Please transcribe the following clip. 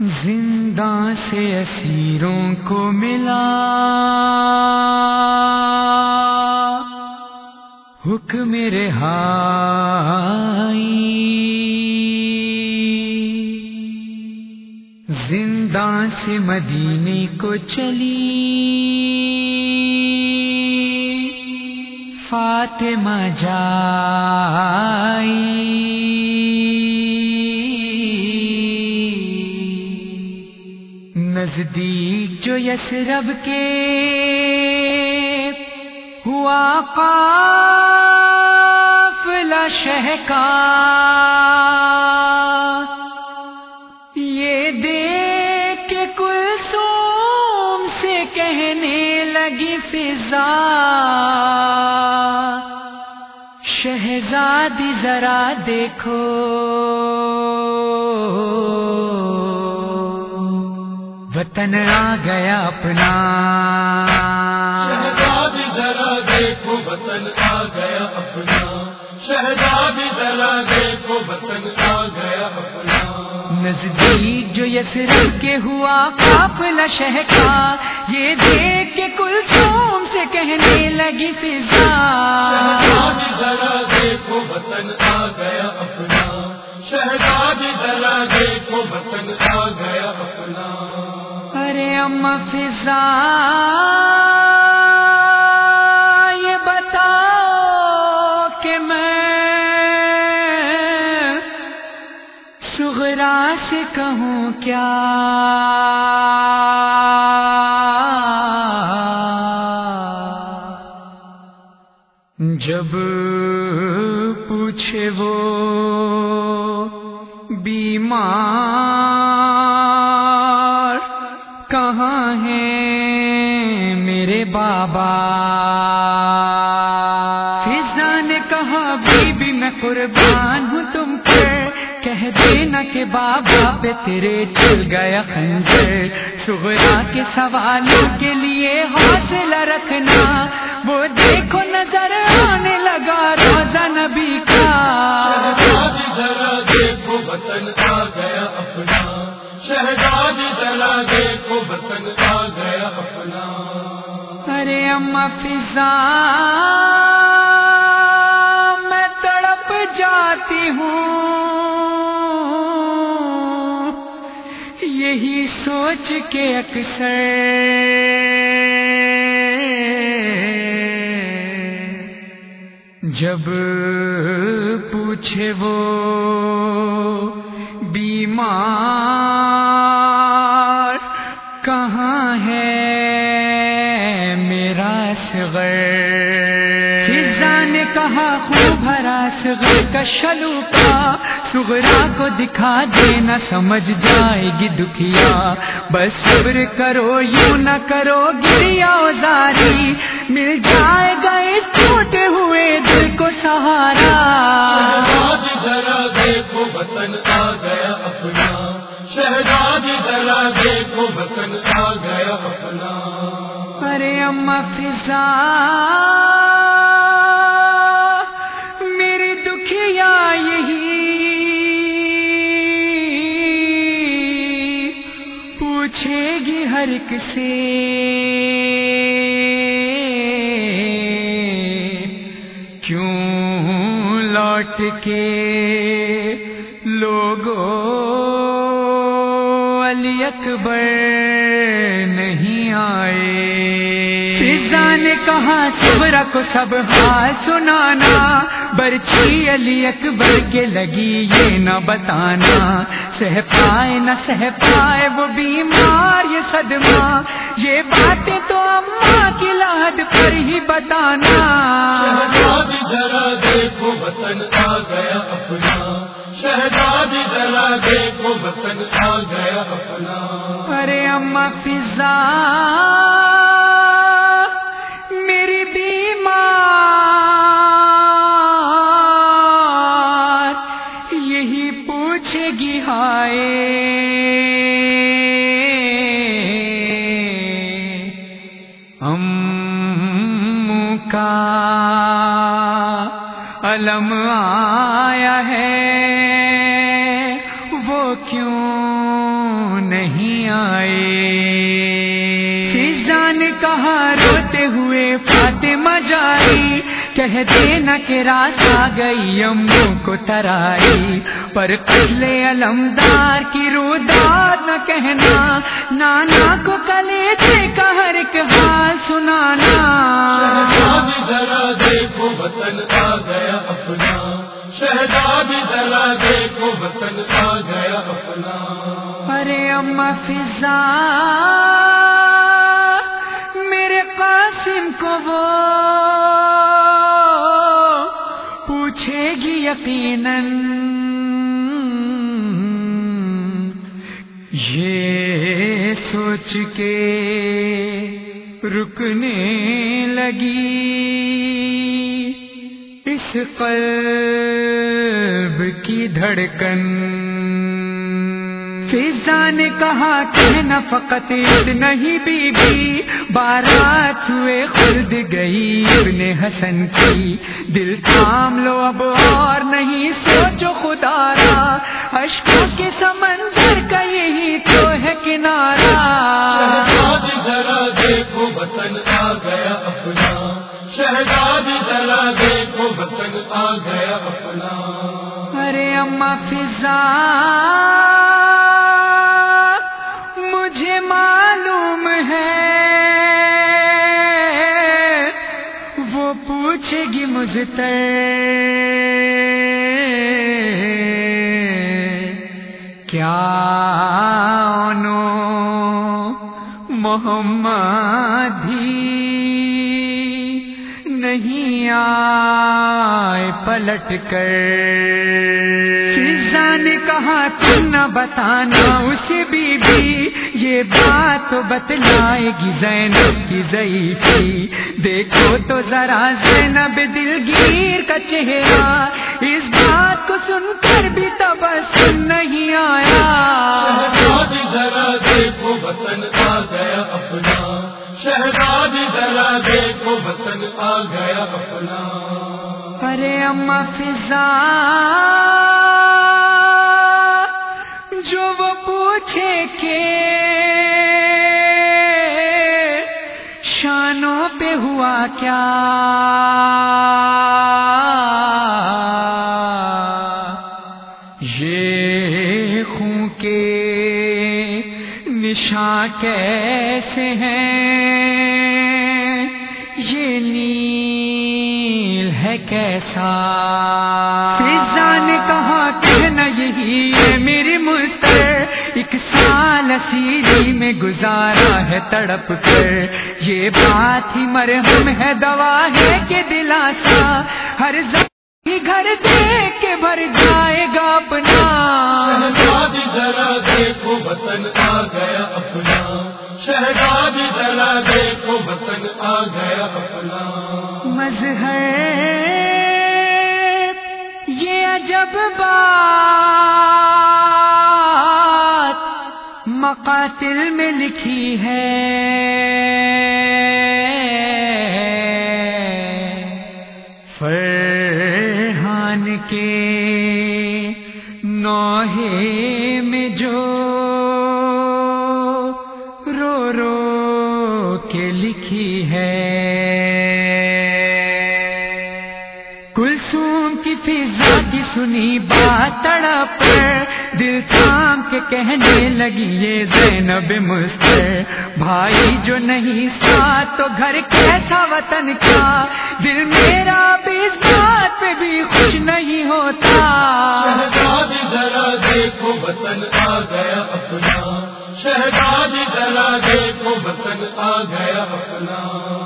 زندہ سے اسیروں کو ملا۔ حکم رہائی۔ زندہ سے مدینے کو چلی۔ فاطمہ جائی۔ نزدیک جو یسرب کے ہوا قافلہ شہ کا یہ دیکھ کے کلثوم سے کہنے لگی فضا شہزادی ذرا دیکھو وطن آ گیا اپنا۔ شہزادی ذرا دیکھو وطن آ گیا اپنا۔ شہزادی ذرا دیکھو وطن آ گیا اپنا۔ نزدیک جو یسرب کے ہوا قافلہ شہ کا یہ دیکھ کے کلثوم سے کہنے لگی فضا۔ شہزادی ذرا دیکھو وطن آ گیا اپنا۔ شہزادی ذرا دیکھو وطن فضا یہ بتاؤ کہ میں سغرا سے کہوں کیا؟ جب پوچھے وہ بیمار کہاں ہے میرے بابا؟ فضا نے کہا بی بی میں قربان ہوں تم پر کہہ دینا کہ بابا پہ تیرے چل گیا خنجر۔ سغرا کے سوالوں کے لیے حوصلہ رکھنا۔ وہ دیکھو نظر آنے لگا روزہ نبی کا۔ دیکھو وطن آ گیا اپنا۔ شہزادی ذرا دیکھو وطن آ گیا اپنا۔ ارے اما فضا، میں تڑپ جاتی ہوں۔ یہی سوچ کے اکثر۔ جب پوچھے وہ بیمار صغر کا سغرا کو دکھا دینا سمجھ جائے گی دکھیا۔ بس صبر کرو یوں نہ کرو گریا ازاری مل جائے گا اس ٹوٹے ہوئے دل کو سہارا۔ ذرا دیکھو وطن آ گیا اپنا۔ شہزادی ذرا دیکھو وطن آ گیا اپنا۔ ارے اما فضا۔ پوچھے گی ہر ایک سے کیوں لوٹ کے لوگوں علی اکبر نہیں آئے؟ فضا نے کہا صبر کو سب حال سنانا برچی علی اکبر کے لگی یہ نہ بتانا۔ سہ پائے نہ سہ پائے وہ بیمار یہ صدمہ۔ یہ باتیں تو اماں کی لاد پر ہی بتانا۔ ذرا دیکھو وطن آ گیا اپنا۔ شہزادی ذرا دیکھو وطن آ گیا اپنا۔ ارے اما فضا قلم آیا ہے۔ وہ کیوں نہیں آئے؟ جان کہا روتے ہوئے، فاطمہ جائی کہہ نا کہ رات آ گئی امو کو ترائی۔ پر کلے علمدار کی رودار نہ کہنا، نانا کو کلے سے کا ہر ایک حال سنانا۔ دیکھو گیا اپنا۔ ارے اما فضا، میرے قاسم کو وہ پوچھے گی یقیناً یہ سوچ کے رکنے لگی۔ اس قلب کی دھڑکن۔ فضا نے کہا کہ نہ فقط نہیں بی بی بارات ہوئے خود گئی ابن حسن کی۔ دل تھام لو اب اور نہیں سوچو خدا را۔ اشکوں کے سمندر کا یہی تو ہے کنارا ارے اما فضا مجھے معلوم ہے۔ وہ پوچھے گی مجھ سے۔ کیا نو محمد نہیں آئے پلٹ کر۔ فضا نے کہا تم نہ بتانا اسے بی بی یہ بات بتلائے گی زینب کی ضعیفی۔ دیکھو تو ذرا زینب دلگیر کا چہرہ۔ اس بات کو سن کر بھی تبسم نہیں آیا۔ ذرا دیکھو وطن شہزادی ذرا دیکھو وطن آ گیا اپنا۔ ارے اما فضا جو وہ پوچھے کہ شانوں پہ ہوا کیا؟ یہ خون کے نشان کیسے کیسا فضا نے کہا کہنا یہی ہے میری مستر ایک سال اسیری میں گزارا ہے تڑپ کر یہ بات ہی مرہم ہے دوا ہے کہ دلاسا۔ ہر زخمی گھر دیکھ کے بھر جائے گا اپنا۔ ذرا دیکھو وطن یہ عجب بات مقاتل میں لکھی ہے۔ فرحان کے نوحے میں جو رو رو کے لکھی ہے۔ سنی بات تڑپ دل تھام کے کہنے لگی، یہ زینب مستر بھائی جو نہیں ساتھ تو گھر کیسا وطن کا دل میرا بھی اس بات پہ بھی خوش نہیں ہوتا۔ شہزادی ذرا دیکھو وطن آ گیا اپنا۔ شہزادی ذرا دیکھو وطن آ گیا اپنا۔